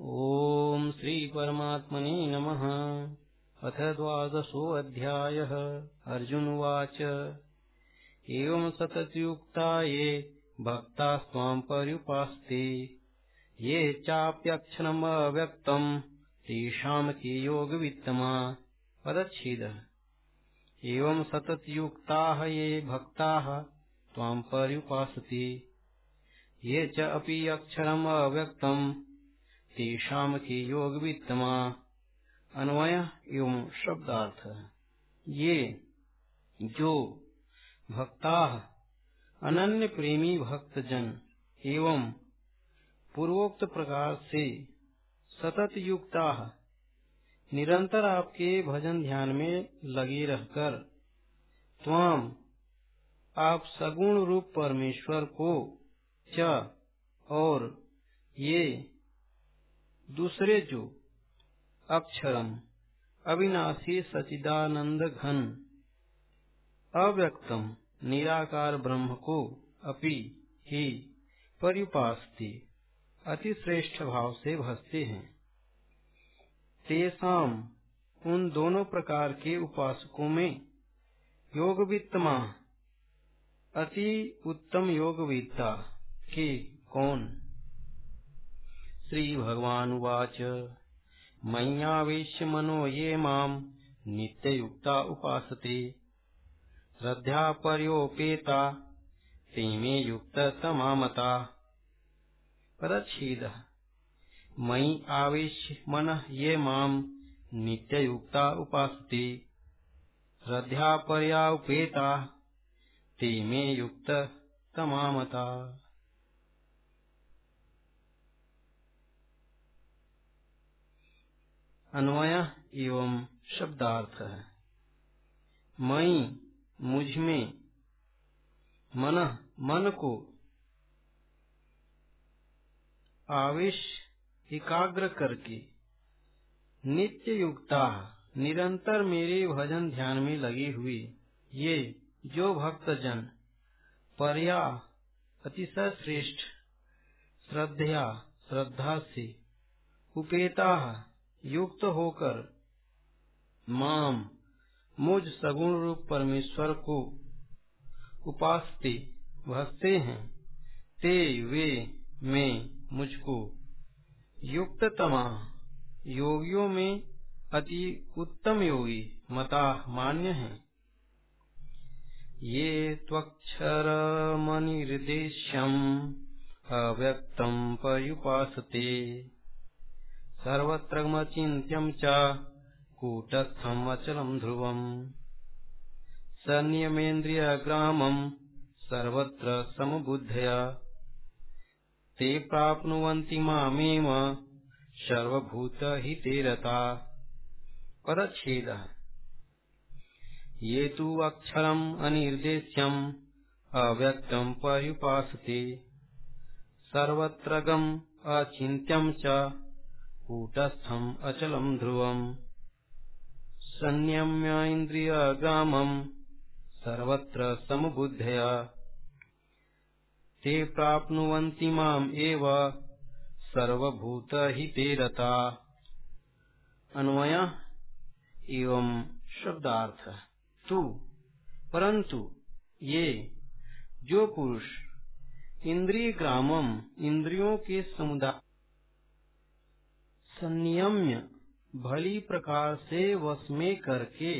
ॐ श्रीपरमात्मने नमः। अथ द्वादशोऽध्यायः अर्जुनवाच एवं सततयुक्ता ये भक्तास्त्वां पर्युपास्ते। ये चाप्यक्षरमव्यक्तम् तेषां के योगवित्तमा? पदच्छेदः। एवं सततयुक्ताः ये भक्ताः त्वां पर्युपासते। ये च अपि अक्षरम् अव्यक्तम् तेषाम के योग वित्तमा अन्वय एवं शब्दार्थ। ये, जो भक्ता अनन्य प्रेमी भक्त जन एवं पूर्वोक्त प्रकार से सतत युक्ता निरंतर आपके भजन ध्यान में लगे रहकर त्वाम आप सगुण रूप परमेश्वर को च और ये दूसरे जो, अक्षरम, अविनाशी सचिदानंद घन, अव्यक्तम, निराकार ब्रह्म को अपि ही परिपास्ते, अति श्रेष्ठ भाव से भसते हैं। तेसाम, उन दोनों प्रकार के उपासकों में योग अति उत्तम योग के कौन? श्रीभगवानुवाच। मय्यावेश्य मनो ये माम् नित्ययुक्ता उपासते। श्रद्धा पर्योपेता ते मे युक्ततमामता परच्छेदः मयि आवेश्य मनः ये माम् नित्ययुक्ता उपासते। श्रद्धा पर्यापेता ते मे युक्ततमामता अन्वय एवं शब्दार्थ है। मई मुझमें मन मन को आवेश एकाग्र करके नित्य युक्ता, निरंतर मेरे भजन ध्यान में लगे हुए, ये जो भक्त जन पर्या अतिशय श्रेष्ठ श्रद्धा श्रद्धा से उपेता युक्त होकर माम मुझ सगुण रूप परमेश्वर को उपासते भसते हैं, ते वे में मुझको युक्ततमा योगियों में अति उत्तम योगी मता मान्य है। ये त्वक्षर मनिर्देश्यम अव्यक्तम पर्युपासते। सर्वत्रमचिन्त्यम् च कूटस्थम् अचलम् ध्रुवम्। सनियमेन्द्रियग्रामम् सर्वत्र समबुद्धया। ते प्राप्नुवन्ति मामेव सर्वभूतहिते रता परच्छेदः। ये तु अक्षरम् अनिर्देश्यम् अव्यक्तम् पर्युपासते। सर्वत्रगम् अचिन्त्यम् च कूटस्थम् अचलम् ध्रुवम्। संयम्य इन्द्रियग्रामम् सर्वत्र समबुद्धया। ते प्राप्नुवन्ति माम् एव सर्वभूतहिते रता अन्वय एवं शब्दार्थ। तू परंतु ये, जो पुरुष इंद्रिय ग्रामम इंद्रियों के समुदाय संयम्य भली प्रकार से वश में करके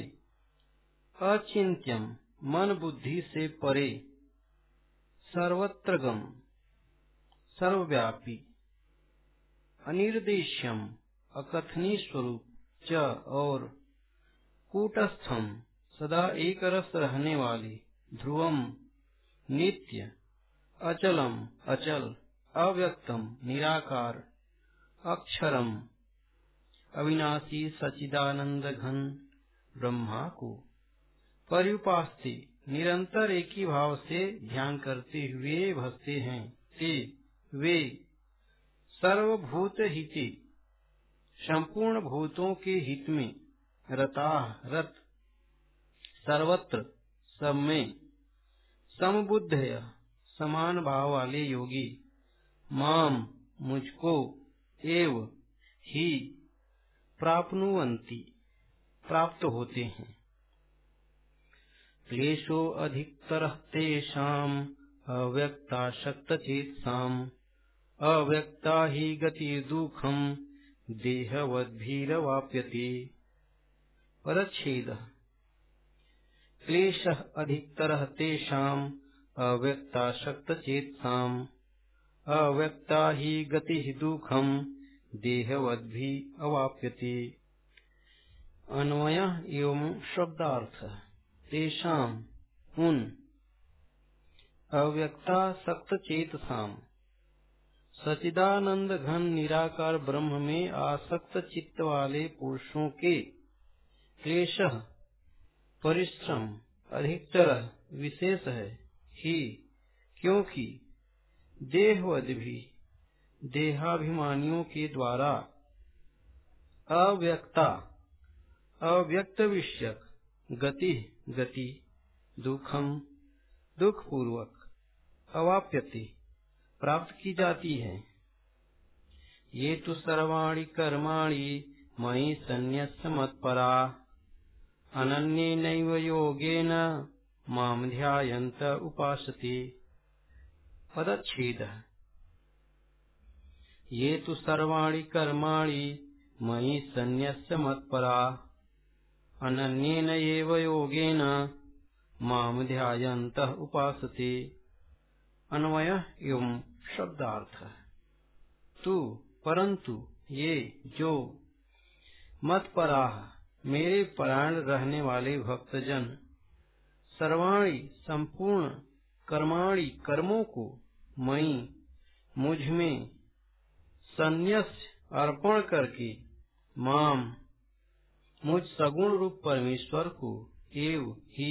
अचिंत्यम मन बुद्धि से परे सर्वत्रगम सर्वव्यापी अनिर्देश्यम अकथनी स्वरूप च और कूटस्थम सदा एक रस रहने वाली ध्रुवम नित्य अचलम अचल अव्यक्तम निराकार अक्षरम। अविनाशी सचिदानंद घन ब्रह्मा को परिपास्ते निरंतर एक ही भाव से ध्यान करते हुए भसते हैं। ते, वे सर्वभूत हिते संपूर्ण भूतों के हित में, रता, रत। सर्वत्र, सब में समबुद्ध समान भाव वाले योगी। माम, मुझको एव ही प्राप्नुवन्ति, प्राप्त होते हैं। क्लेशो अधिकतर तेषाम् अव्यक्ताशक्तचेत्साम् अव्यक्ता हि गतिर्दुःखम्, देहवद्भिरवाप्यते। परच्छेदः। क्लेशः अधिकतरः तेषाम् अव्यक्ताशक्तचेत्साम् अव्यक्ता हि गतिः दुःखम् देहवद्भिः अवाप्यते। अन्वय एवं शब्दार्थ। तेषाम उन अव्यक्ता सक्त चेतसाम सचिदानंद घन निराकार ब्रह्म में आसक्त चित्त वाले पुरुषों के। क्लेश, परिश्रम, अधिकतर विशेष है। ही, क्योंकि देहवद भी देहाभिमानियों के द्वारा। अव्यक्ता। अव्यक्त विषयक गति गति। दुखम। दुख पूर्वक अवाप्यति। प्राप्त की जाती है। ये तो सर्वाणी कर्माणि मयि संन्यस्य मत्परा अनन्येनैव योगेन माम ध्यायन्त उपासते। पदच्छेदः। ये तो सर्वाणी कर्माणि मयि संन्यस्य मत्परा। अनन्येन एव योगेन माम ध्यायन्तः उपासते। अन्वय एवं शब्दार्थ। तू परंतु ये, जो मत पराह मेरे परायण रहने वाले भक्तजन, सर्वाणी संपूर्ण कर्माणी कर्मों को मई मुझमें संन्यास अर्पण करके माम मुझ सगुण रूप परमेश्वर को एव ही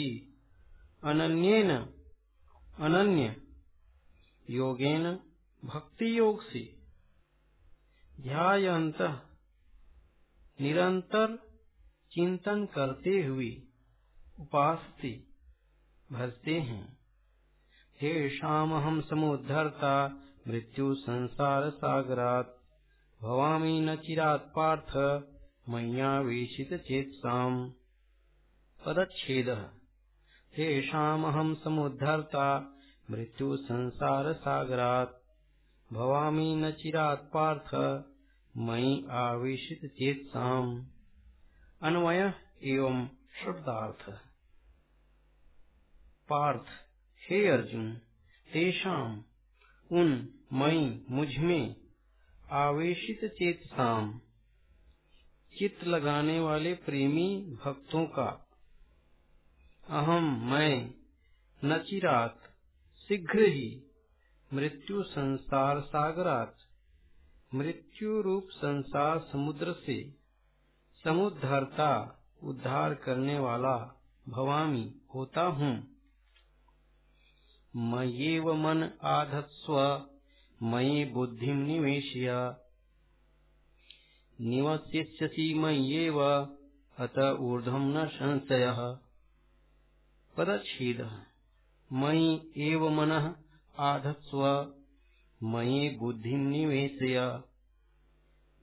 अनन्येन, अनन्य योगेन भक्ति योग से ध्यायंत निरंतर चिंतन करते हुए उपासते भरते हैं। हे शाम हम समुद्धरता, मृत्यु संसार सागरात भवामी न चिरात पार्थ मय्यावेशितचेत्साम् पदच्छेदः। तेषामहं समुद्धर्ता मृत्युसंसारसागरात् भवामि न चिरात् पार्थ, मयि आवेशितचेत्साम् अन्वय एवं शब्दार्थ। पार्थ। हे अर्जुन, तेषाम, उन मई मुझमें आवेशित चेत शाम चित्त लगाने वाले प्रेमी भक्तों का। अहम मैं नचिरात शीघ्र ही। मृत्यु संसार सागरात। मृत्यु रूप संसार समुद्र से। समुद्धरता उद्धार करने वाला भवामी होता हूँ। मन आधत्स्व। मयि बुद्धि निवेशय। निवसिष्यसि मय्येव अत ऊर्ध्वं न संशयः। पदच्छेदः। मयि एव मनः आधत्स्व मयि बुद्धिं निवेशय।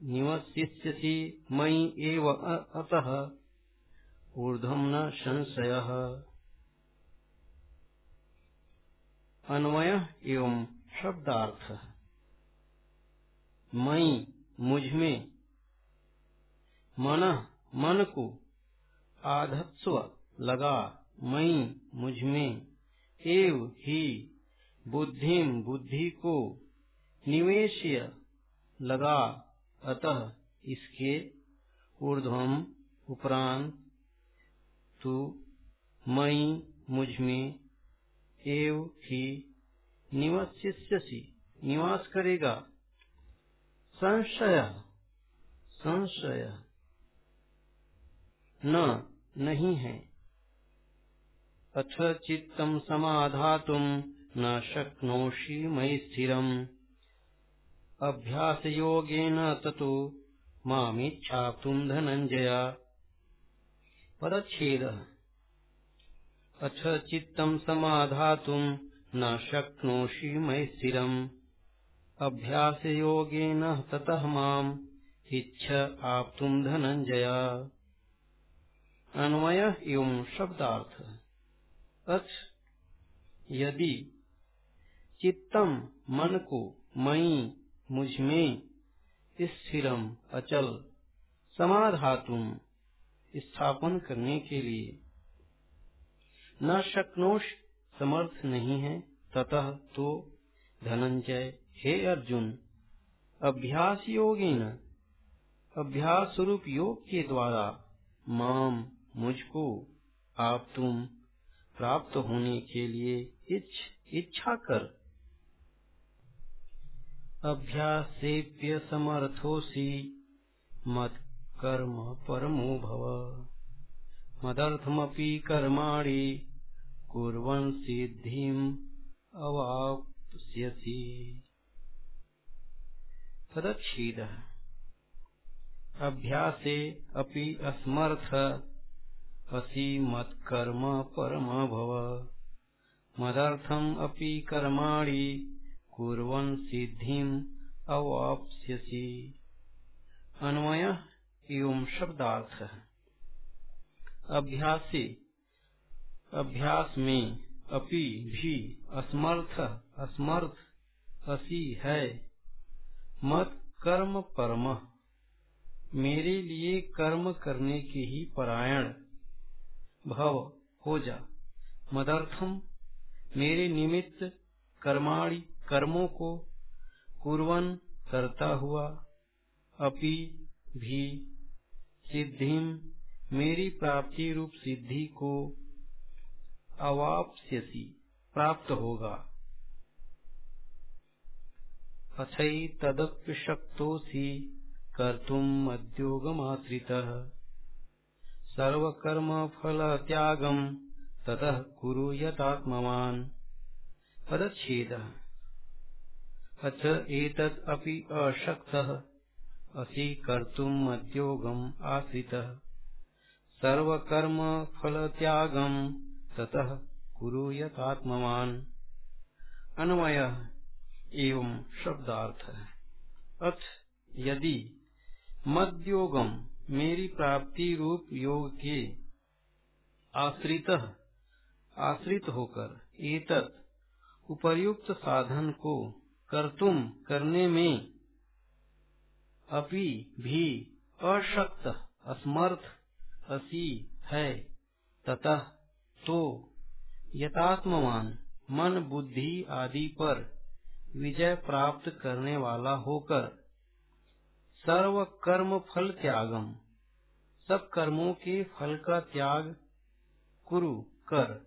निवसिष्यसि मयि एव अतः ऊर्ध्वं न संशयः। अन्वय एवं शब्दार्थ। मई मुझमें मन मन को आधत्स्व लगा। मई मुझमें एव ही बुद्धि बुद्धि को निवेश लगा। अतः इसके ऊर्ध्वम उपरांत तू मई मुझमें एव ही निवसिष्यसी निवास करेगा। संशय। संशय। न, नहीं है। अथ चित्तम समाधातुम न शक्नोषि स्थिरम्। अभ्यास योगेन ततो मामिच्छाप्तुम् धनञ्जय। पदच्छेदः। अथ चित्तम् समाधातुम् न शक्नोषि मयि स्थिरम्। अभ्यास योगेन ततः माम् इच्छा तुम धनंजय अन्वय एवं शब्दार्थ। अथ, यदि चित्तम मन को मई मुझमें स्थिरम अचल समाधातुम स्थापन करने के लिए। न शक्नोश समर्थ नहीं है ततः तो धनंजय हे अर्जुन अभ्यास योगी न अभ्यास स्वरूप योग के द्वारा माम मुझको आप तुम प्राप्त होने के लिए इच्छ, इच्छा कर। अभ्यासेप्य समर्थोसी मत कर्म परमो भव। मदर्थमपि कर्माणि कुर्वन् सिद्धिम् अवाप्स्यसि। तदच्छीदः अभ्यासे अपि असमर्थ। असि परम भव मदर्थम अपि कर्माणि कुर्वन् सिद्धिम् अवाप्स्यसि। अन्वय एवं शब्दार्थ। अभ्यासी अभ्यास में अपि भी असमर्थ असमर्थ असी है। मत कर्म परम। मेरे लिए कर्म करने के ही परायण। भव, हो जा। मदर्थम, मेरे निमित्त कर्माणि, कर्मों को कुर्वन करता हुआ अपि भी सिद्धिम मेरी प्राप्ति रूप सिद्धि को अवाप्स्यसी, प्राप्त होगा। अथई तदप्य शक्तोसी कर्तुम अद्योगमाश्रितः। सर्वकर्म फल त्यागम ततः कुरु यतात्मवान्। पदच्छेदः। अथ एतत् अपि अशक्तः, असि कर्तुम् मद्योगम् आश्रितः। सर्वकर्म फलत्यागम् ततः कुरु यतात्मवान्। अन्वयः एवं शब्दार्थ। अथ यदि मद्योगम मेरी प्राप्ति रूप योग के आश्रित आश्रित होकर एतत् उपर्युक्त साधन को कर्तुम करने में अपि भी अशक्त, असमर्थ असी है। ततः तो यथात्मवान मन बुद्धि आदि पर विजय प्राप्त करने वाला होकर सर्व कर्म फल त्यागम, सब कर्मों के फल का त्याग कुरु कर।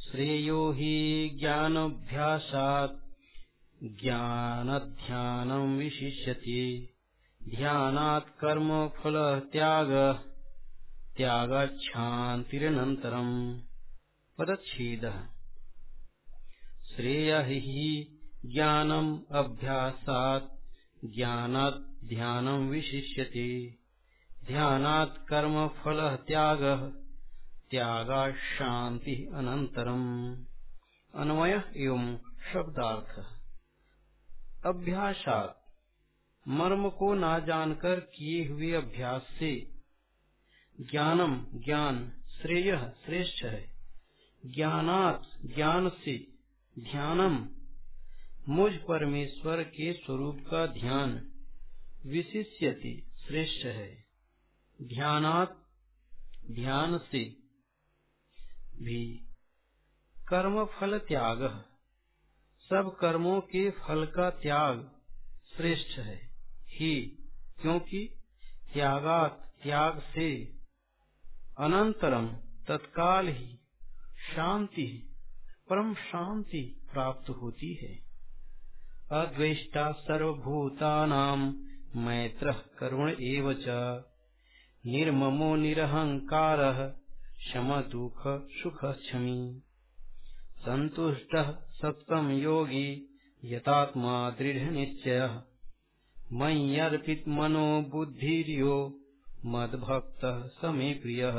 श्रेयो ही ज्ञान हि ज्ञानाभ्यासात् ज्ञानध्यानम् विशिष्यते, ध्यानात् कर्मफलत्यागः त्यागाच्छान्तिरनन्तरम् पदच्छेदः। श्रेय हि ज्ञानम् अभ्यासात्, ज्ञानात् ध्यानम् विशिष्यते। ध्यानात् कर्मफलः त्यागः त्यागा शांति अनंतरम अन्वय एवं शब्दार्थ। अभ्यासात। मर्म को ना जानकर किए हुए अभ्यास से ज्ञानम ज्ञान श्रेय श्रेष्ठ है। ज्ञानात ज्ञान से ध्यानम। मुझ परमेश्वर के स्वरूप का ध्यान विशिष्यति श्रेष्ठ है। ध्यानात ध्यान से भी कर्म फल त्याग। सब कर्मों के फल का त्याग श्रेष्ठ है। ही, क्योंकि त्यागात त्याग से अनंतरम तत्काल ही शांति, परम शांति प्राप्त होती है। अद्वेष्टा सर्वभूतानाम मैत्र करुण एवं निर्ममो निरहंकार, शम दुख सुख क्षमी। संतुष्ट सत्तम योगी यतात्मा दृढ़ निश्चय। मय्यर्पित मनो बुद्धिर्यो मद्भक्त समे प्रिय।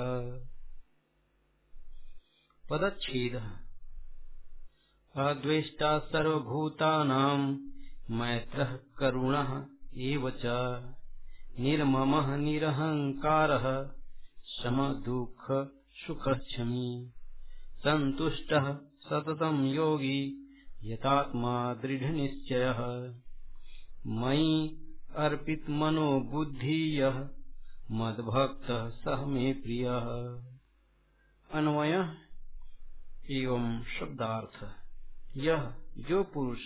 पदच्छेद। अद्वेष्टा सर्वभूतानां मैत्रः करुणः एव च। निर्ममः निरहङ्कारः समदुःखसुखक्षमी सन्तुष्टः सततं योगी यतात्मा दृढनिश्चयः। मयि अर्पितमनो बुद्धि मद्भक्तः सह मे प्रिय। अन्वय एवं शब्दार्थ। यह जो पुरुष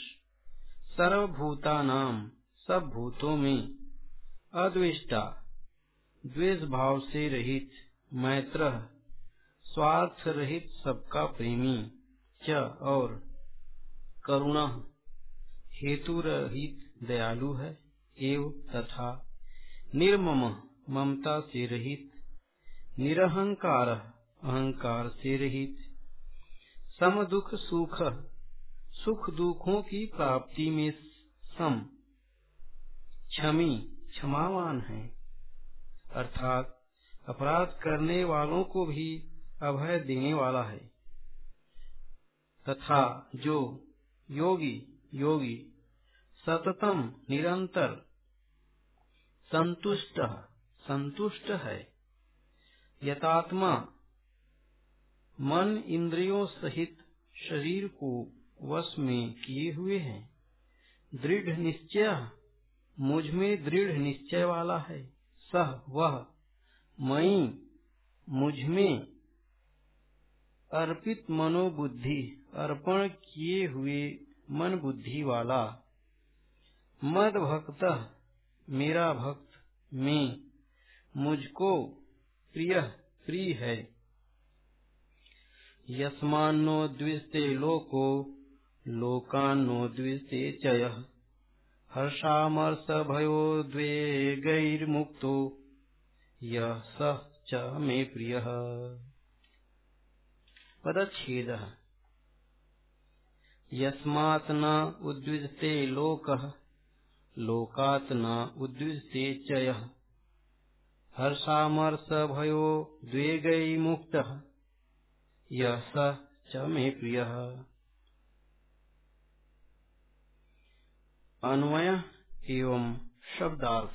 सर्वभूता नाम सब भूतों में अद्वेष्टा द्वेष भाव से रहित मैत्र स्वार्थ रहित सबका प्रेमी च और करुणा हेतु रहित दयालु है एवं तथा निर्मम। ममता से रहित, निरहंकार, अहंकार से रहित, सम दुख सुख सुख दुखों की प्राप्ति में सम, क्षमी, क्षमावान है। अर्थात, अपराध करने वालों को भी अभय देने वाला है। तथा जो योगी योगी, सततम, निरंतर, संतुष्ट संतुष्ट है। यथात्मा मन इंद्रियों सहित शरीर को वश में किए हुए है। दृढ़ निश्चय, मुझमें दृढ़ निश्चय वाला है। सह वह मई मुझमें अर्पित मनोबुद्धि, अर्पण किए हुए मन बुद्धि वाला। मद भक्त, मेरा भक्त में मुझको प्रिय प्रिय है। यस्मान्नो द्विस्ते लोको, लोकान्नो द्विस्ते चय। हर्षामर्ष भयो द्वे गैर्मुक्तो यह स च मे प्रियः। पदच्छेदः। यस्मात् न उद्विजते लोकः लोकात् न उद्विजते च यः हर्षामर्ष भयो द्वेगै मुक्तः। मे प्रियः। अन्वय एवं शब्दार्थ।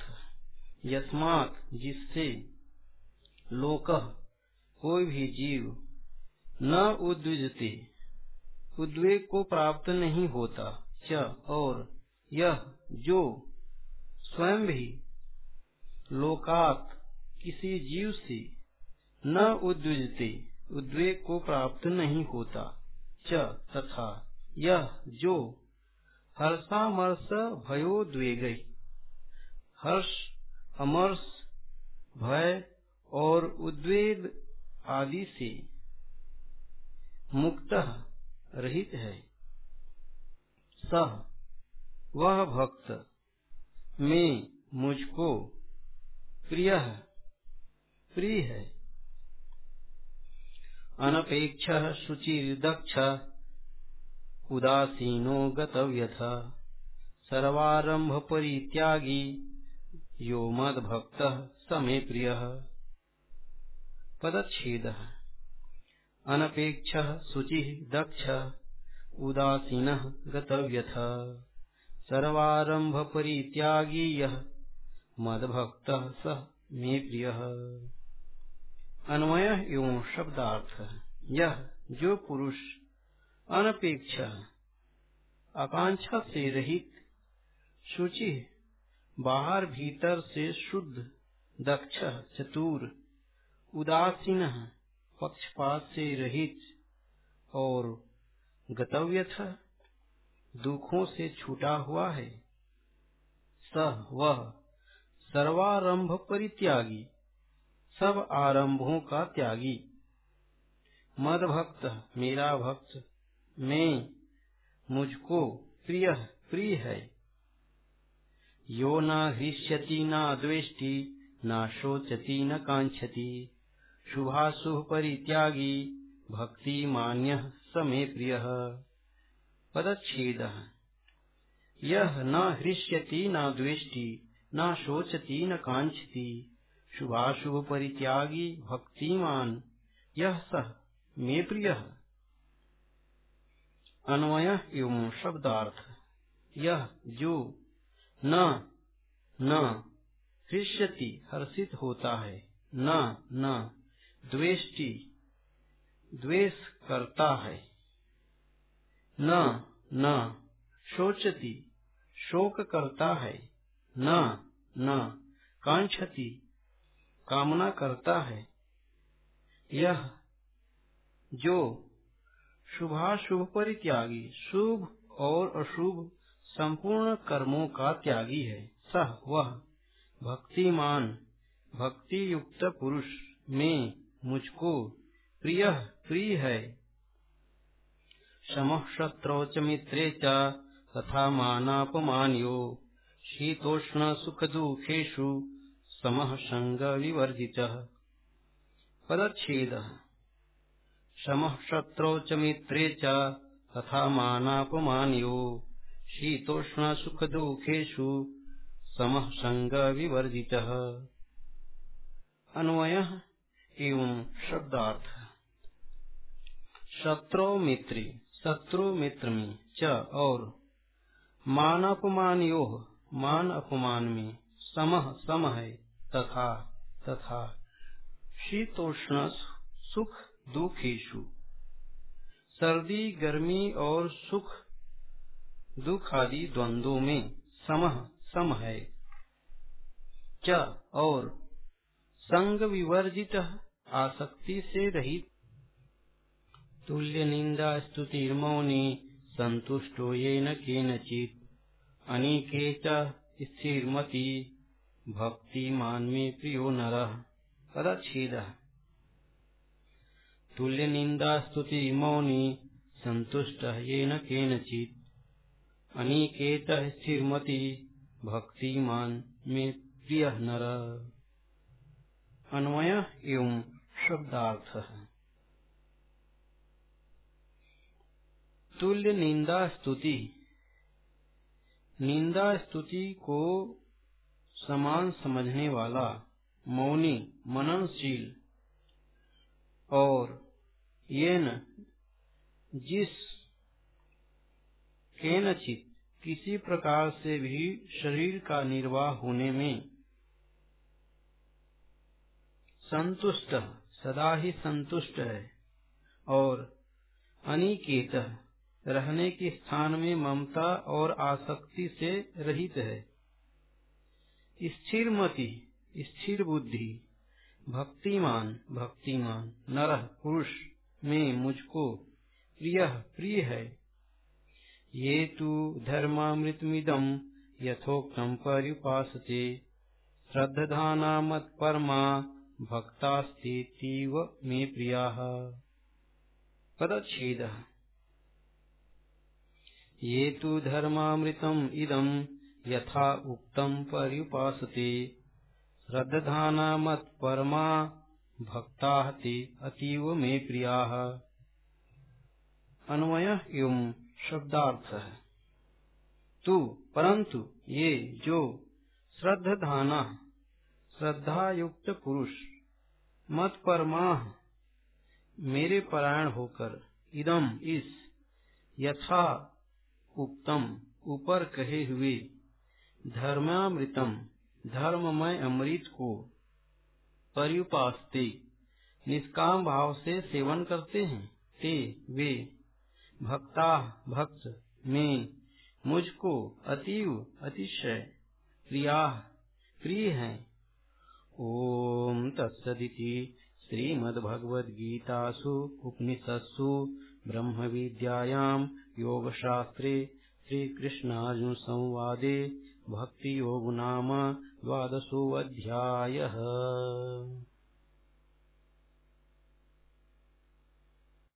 यस्मात जिससे लोक कोई भी जीव न उद्विजते, उद्वेग को प्राप्त नहीं होता च, और यह जो स्वयं भी लोकात किसी जीव से न उद्विजते, उद्वेग को प्राप्त नहीं होता। च तथा यह जो हर्षामर्ष भयो द्वेग हर्ष, अमर्ष, भय और उद्वेग आदि से मुक्त रहित है। सह, वह भक्त, में मुझको प्रिय है। प्रिय है। अनपेक्ष शुचिर्दक्ष उदासीनो गतव्यथ सर्वारंभ परित्यागी, यो मद्भक्त समे प्रिय। पदछेद अनपेक्ष शुचि दक्ष उदासीन गतव्यथ सर्वारंभ परित्यागी मद्भक्त स मे प्रिय। अन्वय एवं शब्दार्थ यह जो पुरुष अनपेक्षा आकांक्षा से रहित शुचि बाहर भीतर से शुद्ध, दक्ष, चतुर, उदासीन, पक्षपात से रहित और गतव्य दुखों से छूटा हुआ है। सह वह सर्वारंभ परित्यागी। सब आरंभों का त्यागी। मद भक्त मेरा भक्त, मैं, मुझको प्रिय प्रिय है। यो न हृष्यति, न द्वेष्टि, न शोचति, न कांक्षति। शुभाशुभ परित्यागी, भक्ति मान्य, समे प्रिय। पदच्छेद। यह न हृष्यति, न द्वेष्टि, न शोचति, न कांक्षति। शुभाशुभ परित्यागी भक्तिमान यह सह मे प्रिय अन्वय एवं शब्दार्थ यह जो न न हृष्यति, हर्षित होता है। न न द्वेष्टि द्वेष करता है। न न शोचति शोक करता है। न न कांक्षति कामना करता है। यह जो शुभाशुभ परित्यागी, शुभ और अशुभ संपूर्ण कर्मों का त्यागी है, सह वह भक्तिमान भक्ति युक्त पुरुष में मुझको प्रिय प्रिय है। शम शत्रौ च मित्रे च मानापमान्यो, शीतोष्ण सुख दुखेशु समः संग विवर्जित पदच्छेद। शमः शत्रौ च मित्रे च तथा मानापमान्यो। शीतोष्ण सुख दुखेशु समः संग विवर्जित अन्वय एवं शब्दार्थ। शत्रु मित्र शत्रु मित्र में च और। मान अपमान यो मान अपमान में समह। सम है तथा तथा। शीतोष्ण सुख दुखेशु सर्दी, गर्मी और सुख दुख आदि द्वंद्वों में समह सम है। च और संग विवर्जित आसक्ति से रहित। तुल्य निंदा स्तुति मौनी संतुष्टो ये न केनचित। अनेके स्थिरमति। भक्तिमान में प्रियो नर पदछेद तुल्य निंदा स्तुति मौनी संतुष्ट ये न केनचित। अनिकेत स्थिरमति भक्तिमान में प्रिय नर। अन्वय एवं शब्दार्थ। तुल्य निंदा स्तुति निंदा स्तुति को समान समझने वाला, मौनी, मननशील। और ये न जिस केनचित किसी प्रकार से भी शरीर का निर्वाह होने में संतुष्ट, सदा ही संतुष्ट है, और अनिकेत रहने के स्थान में ममता और आसक्ति से रहित है। स्थिर मति स्थिर बुद्धि भक्तिमान भक्तिमान, नर, पुरुष, में, मुझको, प्रिय प्रिय है। ये तु धर्मामृतमिदम् यथोक्तम् पर्युपासते श्रद्धाना मत्परमा भक्तास्तीव मे प्रियाः। पदच्छेदः। ये तो धर्मामृतम् इदम् यथा उक्तम् पर्युपासते। मत्परमा भक्ताः ते अतीव मे प्रियाः। अन्वय एवं शब्दार्थ। है तू परंतु ये जो श्रद्धाना श्रद्धा युक्त पुरुष मत परमा मेरे परायण होकर इदम इस यथा उक्तम ऊपर कहे हुए धर्मामृतम, धर्ममय अमृत को पर्युपास्ते, निष्काम भाव से सेवन करते हैं। ते, वे, भक्ता, भक्त, में, मुझको अतीव अतिशय, प्रिया, प्रिय है। ओम तत्सदिति श्रीमद्भगवद्गीतासु, उपनिषत्सु विद्यायां योगशास्त्रे श्रीकृष्णार्जुन भक्तियोगो नाम द्वादशोऽध्यायः।